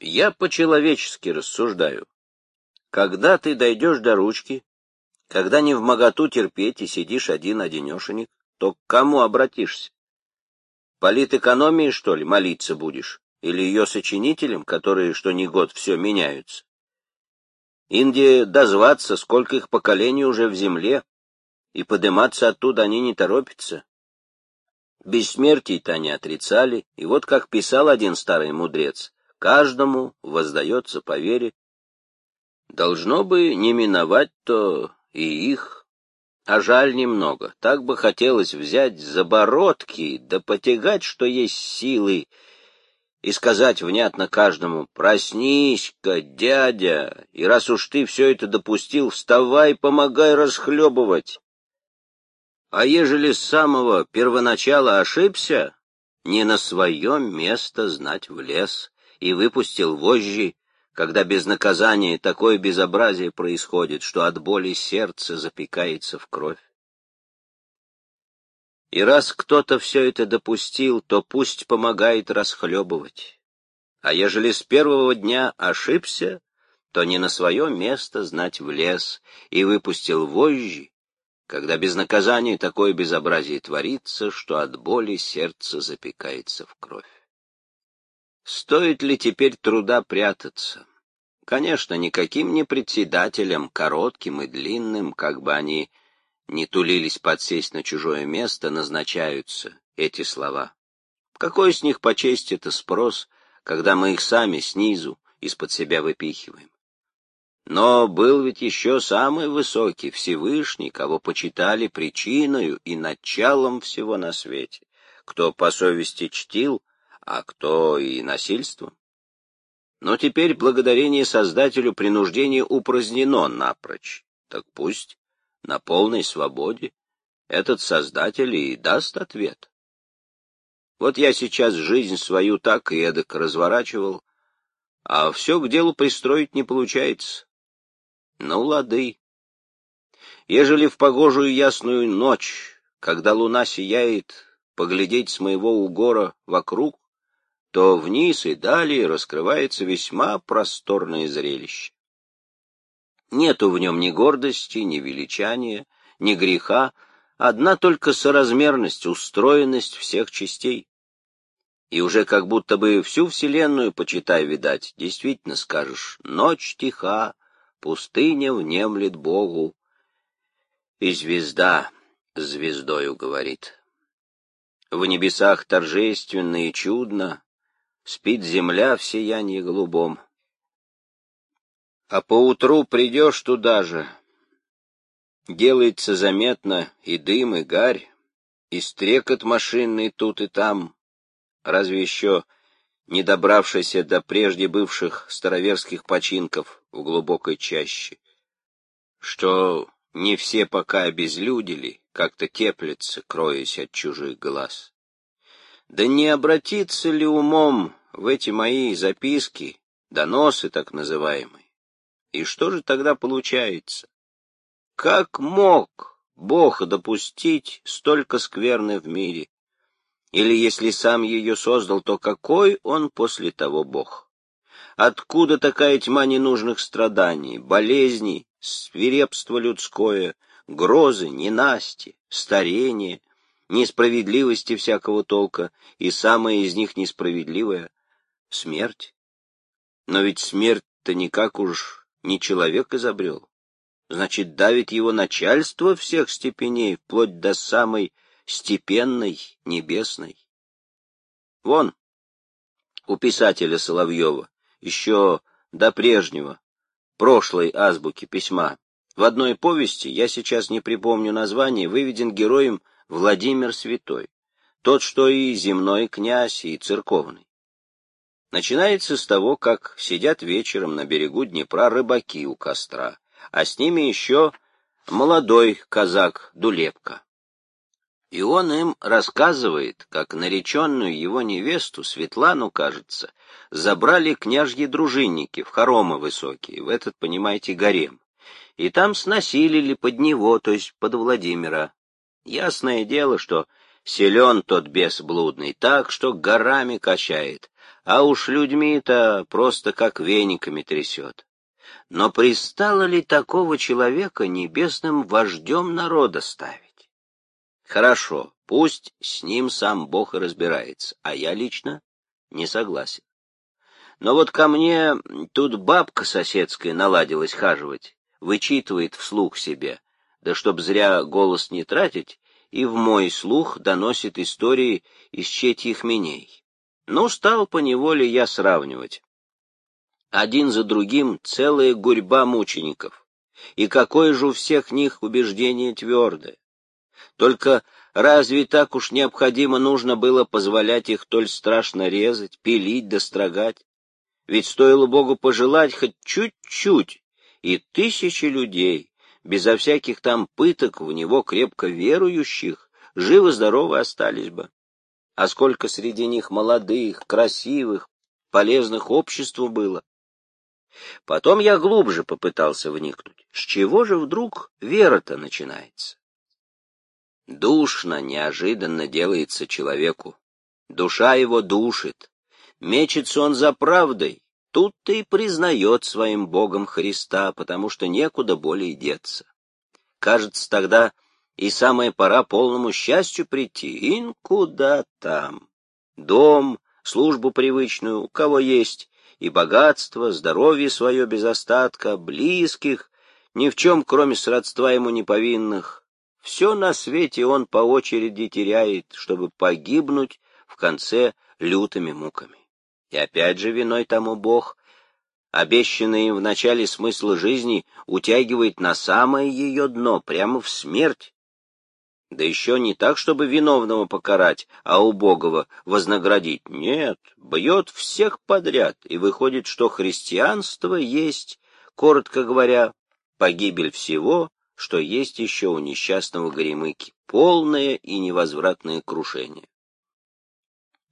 Я по-человечески рассуждаю. Когда ты дойдешь до ручки, когда не в моготу терпеть и сидишь один-одинешенек, то к кому обратишься? Политэкономии, что ли, молиться будешь? Или ее сочинителям, которые что ни год все меняются? Индия дозваться, сколько их поколений уже в земле, и подниматься оттуда они не торопятся. Бессмертий-то они отрицали, и вот как писал один старый мудрец, каждому воздается по вере. Должно бы не миновать-то и их, а жаль немного, так бы хотелось взять за бородки, да потягать, что есть силы, и сказать внятно каждому «Проснись-ка, дядя, и раз уж ты все это допустил, вставай, помогай расхлебывать». А ежели с самого первоначала ошибся, не на свое место знать в лес и выпустил вожжи, когда без наказания такое безобразие происходит, что от боли сердце запекается в кровь. И раз кто-то все это допустил, то пусть помогает расхлебывать. А ежели с первого дня ошибся, то не на свое место знать в лес и выпустил вожжи, когда без наказания такое безобразие творится, что от боли сердце запекается в кровь. Стоит ли теперь труда прятаться? Конечно, никаким не председателем, коротким и длинным, как бы они ни тулились подсесть на чужое место, назначаются эти слова. Какой с них по чести это спрос, когда мы их сами снизу из-под себя выпихиваем? Но был ведь еще самый высокий, Всевышний, кого почитали причиною и началом всего на свете, кто по совести чтил, а кто и насильством. Но теперь благодарение Создателю принуждение упразднено напрочь. Так пусть на полной свободе этот Создатель и даст ответ. Вот я сейчас жизнь свою так и эдак разворачивал, а все к делу пристроить не получается. Ну, лады. Ежели в погожую ясную ночь, когда луна сияет, поглядеть с моего угора вокруг, то вниз и далее раскрывается весьма просторное зрелище. Нету в нем ни гордости, ни величания, ни греха, одна только соразмерность, устроенность всех частей. И уже как будто бы всю вселенную, почитай, видать, действительно скажешь, ночь тиха, пустыня внемлет Богу, и звезда звездою говорит. В небесах торжественно и чудно спит земля в сиянии голубом. А поутру придешь туда же, делается заметно и дым, и гарь, и стрекот машинный тут и там, разве еще не добравшийся до прежде бывших староверских починков в глубокой чаще, что не все пока обезлюдили, как-то теплятся, кроясь от чужих глаз. Да не обратиться ли умом в эти мои записки, доносы так называемые? И что же тогда получается? Как мог Бог допустить столько скверны в мире? Или если сам ее создал, то какой он после того Бог? Откуда такая тьма ненужных страданий, болезней, свирепство людское, грозы, ненасти, старение, несправедливости всякого толка, и самое из них несправедливое — смерть? Но ведь смерть-то никак уж не человек изобрел. Значит, давит его начальство всех степеней, вплоть до самой степенной, небесной. Вон, у писателя Соловьева, еще до прежнего, прошлой азбуки письма, в одной повести, я сейчас не припомню название, выведен героем Владимир Святой, тот, что и земной князь, и церковный. Начинается с того, как сидят вечером на берегу Днепра рыбаки у костра, а с ними еще молодой казак Дулепка. И он им рассказывает, как нареченную его невесту, Светлану, кажется, забрали княжьи дружинники в хоромы высокие, в этот, понимаете, гарем. И там снасилили под него, то есть под Владимира. Ясное дело, что силен тот бес блудный, так что горами качает, а уж людьми-то просто как вениками трясет. Но пристало ли такого человека небесным вождем народа ставить? Хорошо, пусть с ним сам Бог и разбирается, а я лично не согласен. Но вот ко мне тут бабка соседская наладилась хаживать, вычитывает вслух себе, да чтоб зря голос не тратить, и в мой слух доносит истории из четьих меней. Ну, стал поневоле я сравнивать. Один за другим целая гурьба мучеников. И какое же у всех них убеждение твердое. Только разве так уж необходимо нужно было позволять их толь страшно резать, пилить, дострогать? Ведь стоило Богу пожелать хоть чуть-чуть, и тысячи людей, безо всяких там пыток в него крепко верующих, живо-здоровы остались бы. А сколько среди них молодых, красивых, полезных обществу было. Потом я глубже попытался вникнуть. С чего же вдруг вера-то начинается? Душно, неожиданно делается человеку. Душа его душит. Мечется он за правдой, тут-то и признает своим Богом Христа, потому что некуда более деться. Кажется, тогда и самая пора полному счастью прийти, и куда там. Дом, службу привычную, у кого есть, и богатство, здоровье свое без остатка, близких, ни в чем, кроме сродства ему неповинных. Все на свете он по очереди теряет, чтобы погибнуть в конце лютыми муками. И опять же виной тому Бог, обещанный им в начале смысла жизни, утягивает на самое ее дно, прямо в смерть. Да еще не так, чтобы виновного покарать, а убогого вознаградить. Нет, бьет всех подряд, и выходит, что христианство есть, коротко говоря, погибель всего, что есть еще у несчастного Горемыки, полное и невозвратное крушение.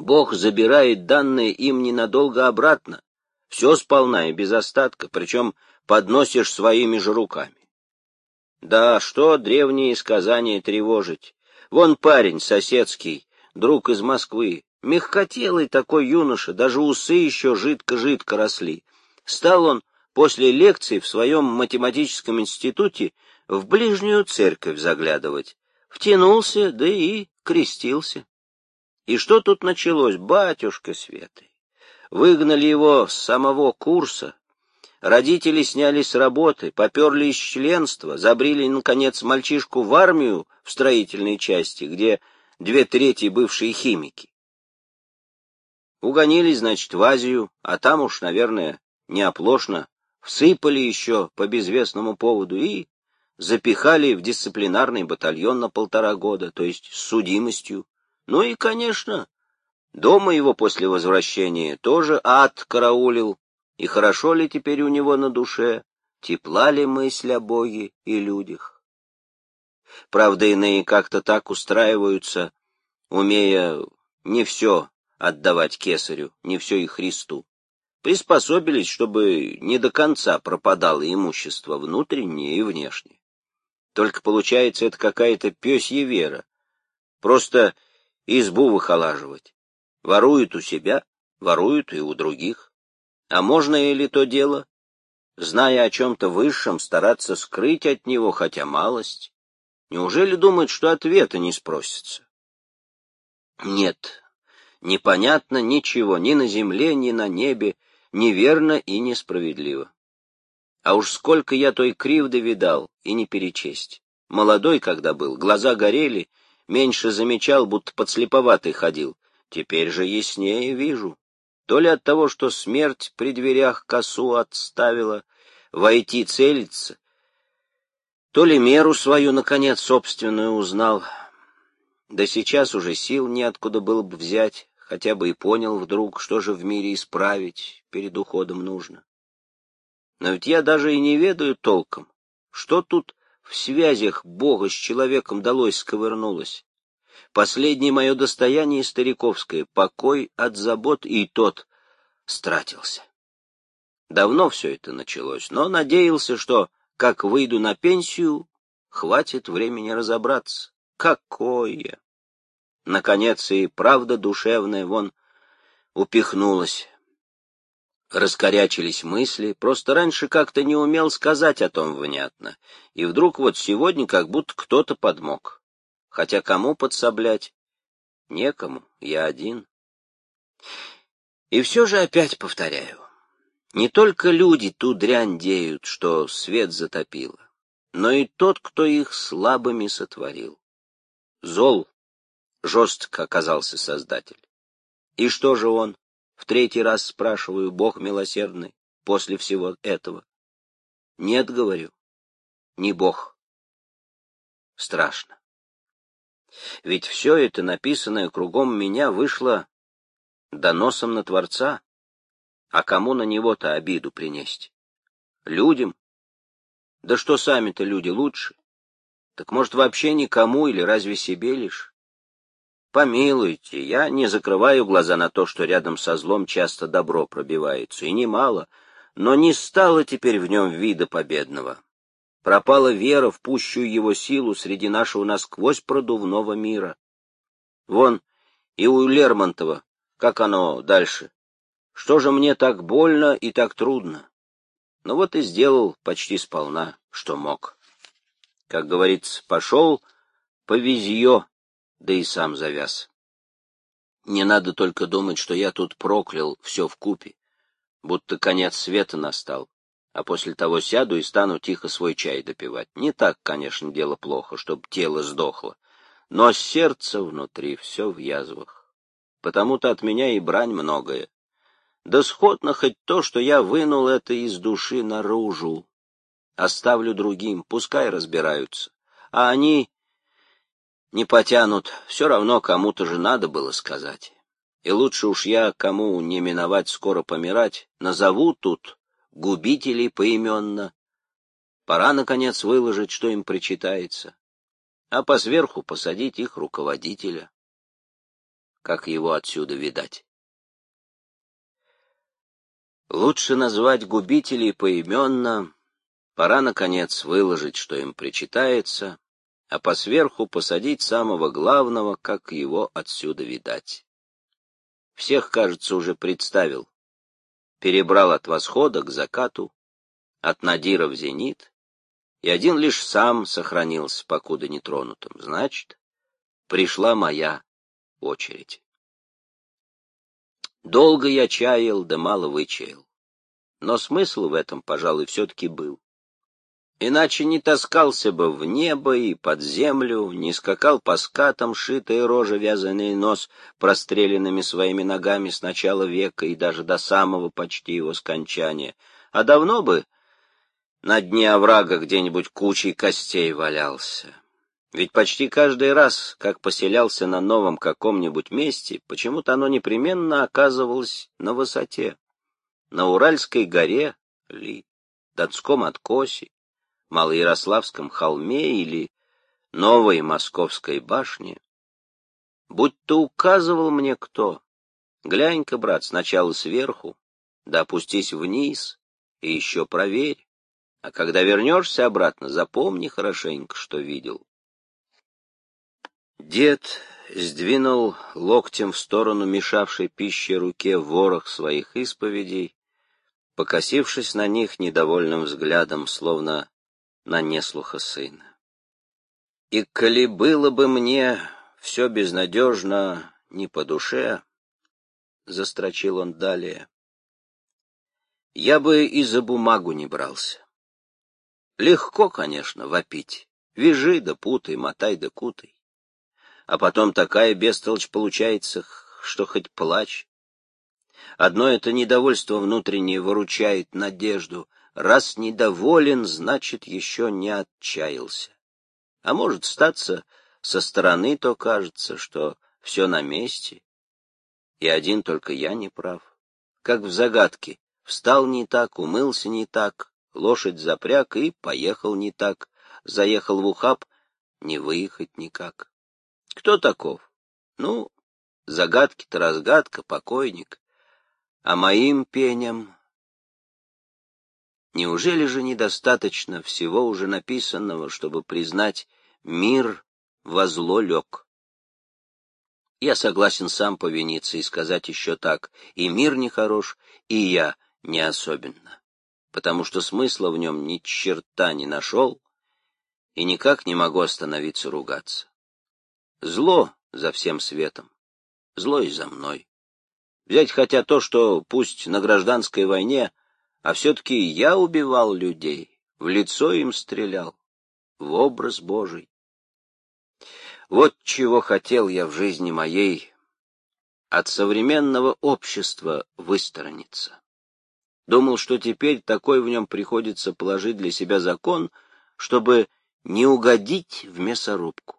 Бог забирает данное им ненадолго обратно, все сполна и без остатка, причем подносишь своими же руками. Да, что древние сказания тревожить. Вон парень соседский, друг из Москвы, мягкотелый такой юноша, даже усы еще жидко-жидко росли. Стал он после лекции в своем математическом институте в ближнюю церковь заглядывать. Втянулся, да и крестился. И что тут началось, батюшка Светый? Выгнали его с самого курса. Родители сняли с работы, поперли из членства, забрили, наконец, мальчишку в армию в строительной части, где две трети бывшие химики. Угонили, значит, в Азию, а там уж, наверное, неоплошно, всыпали еще по безвестному поводу и запихали в дисциплинарный батальон на полтора года, то есть с судимостью. Ну и, конечно, дома его после возвращения тоже ад караулил. И хорошо ли теперь у него на душе, тепла ли мысль о Боге и людях? Правда, иные как-то так устраиваются, умея не все отдавать кесарю, не все и Христу. Приспособились, чтобы не до конца пропадало имущество внутреннее и внешнее. Только получается это какая-то пёсья вера. Просто избу выхолаживать. Воруют у себя, воруют и у других. А можно ли то дело, зная о чем-то высшем, стараться скрыть от него хотя малость? Неужели думает, что ответа не спросится? Нет, непонятно ничего ни на земле, ни на небе, неверно и несправедливо. А уж сколько я той кривды видал, и не перечесть. Молодой, когда был, глаза горели, меньше замечал, будто подслеповатый ходил. Теперь же яснее вижу. То ли от того, что смерть при дверях косу отставила, войти целиться, то ли меру свою, наконец, собственную узнал. Да сейчас уже сил неоткуда было бы взять, хотя бы и понял вдруг, что же в мире исправить перед уходом нужно. Но ведь я даже и не ведаю толком, что тут в связях Бога с человеком долой сковырнулось. Последнее мое достояние стариковское, покой от забот, и тот стратился. Давно все это началось, но надеялся, что, как выйду на пенсию, хватит времени разобраться. Какое! Наконец и правда душевная, вон, упихнулась. Раскорячились мысли, просто раньше как-то не умел сказать о том внятно, и вдруг вот сегодня как будто кто-то подмог. Хотя кому подсоблять? Некому, я один. И все же опять повторяю, не только люди ту дрянь деют, что свет затопило, но и тот, кто их слабыми сотворил. Зол, жестко оказался Создатель. И что же он? В третий раз спрашиваю, Бог милосердный, после всего этого. Нет, говорю, не Бог. Страшно. Ведь все это, написанное кругом меня, вышло доносом на Творца. А кому на него-то обиду принести? Людям? Да что сами-то люди лучше? Так может, вообще никому или разве себе лишь? Помилуйте, я не закрываю глаза на то, что рядом со злом часто добро пробивается, и немало, но не стало теперь в нем вида победного. Пропала вера в пущую его силу среди нашего насквозь продувного мира. Вон и у Лермонтова, как оно дальше. Что же мне так больно и так трудно? Ну вот и сделал почти сполна, что мог. Как говорится, пошел по визье, да и сам завяз. Не надо только думать, что я тут проклял все в купе, будто конец света настал, а после того сяду и стану тихо свой чай допивать. Не так, конечно, дело плохо, чтоб тело сдохло, но сердце внутри все в язвах. Потому-то от меня и брань многое. Да сходно хоть то, что я вынул это из души наружу. Оставлю другим, пускай разбираются. А они не потянут, все равно кому-то же надо было сказать. И лучше уж я, кому не миновать скоро помирать, назову тут губителей поименно. Пора, наконец, выложить, что им причитается, а по сверху посадить их руководителя. Как его отсюда видать? Лучше назвать губителей поименно, пора, наконец, выложить, что им причитается, а по сверху посадить самого главного, как его отсюда видать. Всех, кажется, уже представил. Перебрал от восхода к закату, от надира в зенит, и один лишь сам сохранился, покуда нетронутым. Значит, пришла моя очередь. Долго я чаял, да мало вычаял. Но смысл в этом, пожалуй, все-таки был. Иначе не таскался бы в небо и под землю, не скакал по скатам, шитая рожа, вязаный нос, простреленными своими ногами с начала века и даже до самого почти его скончания, а давно бы на дне оврага где-нибудь кучей костей валялся. Ведь почти каждый раз, как поселялся на новом каком-нибудь месте, почему-то оно непременно оказывалось на высоте. На Уральской горе ли, Донском откосе, Малоярославском холме или Новой Московской башне, будь-то указывал мне кто. Глянь-ка, брат, сначала сверху, да опустись вниз и еще проверь, а когда вернешься обратно, запомни хорошенько, что видел. Дед сдвинул локтем в сторону мешавшей пище руке ворох своих исповедей, покосившись на них недовольным взглядом, словно на неслуха сына. И коли было бы мне все безнадежно не по душе, — застрочил он далее, — я бы и за бумагу не брался. Легко, конечно, вопить. Вяжи да путай, мотай да кутай. А потом такая бестолочь получается, что хоть плачь. Одно это недовольство внутреннее выручает надежду — Раз недоволен, значит, еще не отчаялся. А может, статься, со стороны то кажется, что все на месте, и один только я не прав. Как в загадке, встал не так, умылся не так, лошадь запряг и поехал не так, заехал в ухаб, не выехать никак. Кто таков? Ну, загадки-то разгадка, покойник. А моим пеням Неужели же недостаточно всего уже написанного, чтобы признать мир во зло лег? Я согласен сам повиниться и сказать еще так, и мир нехорош, и я не особенно, потому что смысла в нем ни черта не нашел, и никак не могу остановиться ругаться. Зло за всем светом, зло и за мной. Взять хотя то, что пусть на гражданской войне, а все-таки я убивал людей, в лицо им стрелял, в образ Божий. Вот чего хотел я в жизни моей от современного общества высторониться. Думал, что теперь такой в нем приходится положить для себя закон, чтобы не угодить в мясорубку.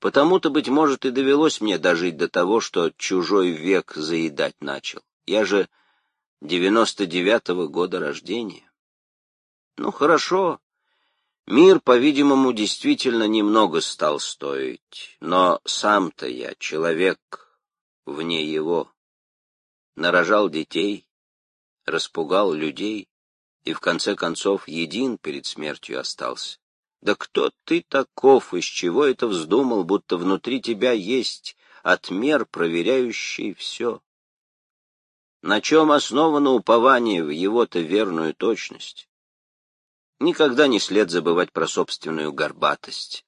Потому-то, быть может, и довелось мне дожить до того, что чужой век заедать начал. Я же девяносто девятого года рождения. Ну, хорошо. Мир, по-видимому, действительно немного стал стоить, но сам-то я человек вне его. Нарожал детей, распугал людей и, в конце концов, един перед смертью остался. Да кто ты таков, из чего это вздумал, будто внутри тебя есть отмер, проверяющий все? На чем основано упование в его-то верную точность? Никогда не след забывать про собственную горбатость.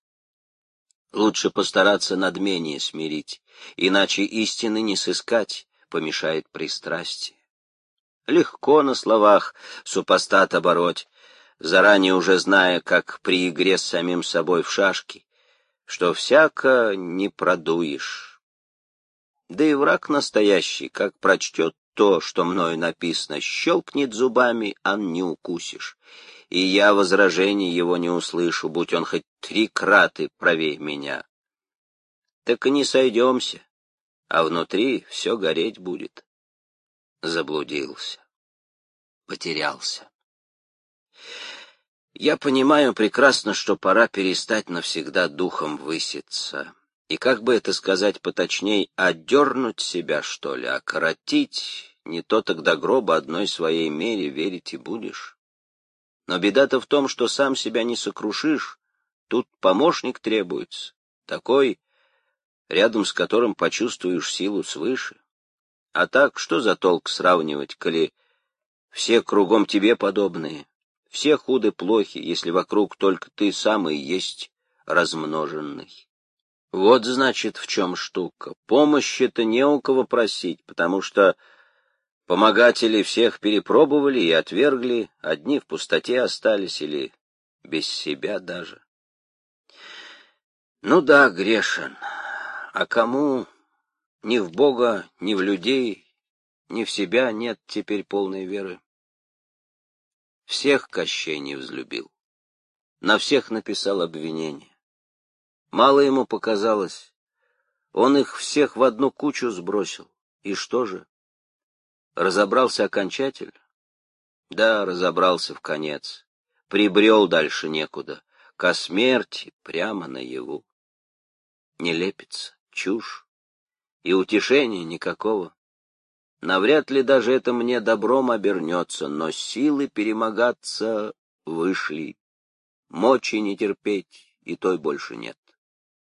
Лучше постараться надмение смирить, иначе истины не сыскать, помешает пристрастие. Легко на словах супостат обороть, заранее уже зная, как при игре с самим собой в шашки, что всяко не продуешь. Да и враг настоящий, как прочтет то, что мною написано, щелкнет зубами, а не укусишь. И я возражений его не услышу, будь он хоть три краты правее меня. Так и не сойдемся, а внутри все гореть будет. Заблудился, потерялся. Я понимаю прекрасно, что пора перестать навсегда духом выситься. И как бы это сказать поточней, отдернуть себя, что ли, окоротить, не то тогда гроба одной своей мере верить и будешь. Но беда-то в том, что сам себя не сокрушишь, тут помощник требуется, такой, рядом с которым почувствуешь силу свыше. А так, что за толк сравнивать, коли все кругом тебе подобные, все худы-плохи, если вокруг только ты сам и есть размноженный. Вот, значит, в чем штука. Помощи-то не у кого просить, потому что помогатели всех перепробовали и отвергли, одни в пустоте остались или без себя даже. Ну да, грешен. А кому ни в Бога, ни в людей, ни в себя нет теперь полной веры? Всех Кощей не взлюбил. На всех написал обвинение. Мало ему показалось. Он их всех в одну кучу сбросил. И что же? Разобрался окончательно? Да, разобрался в конец. Прибрел дальше некуда. Ко смерти прямо наяву. Не лепится, чушь. И утешения никакого. Навряд ли даже это мне добром обернется, но силы перемогаться вышли. Мочи не терпеть, и той больше нет.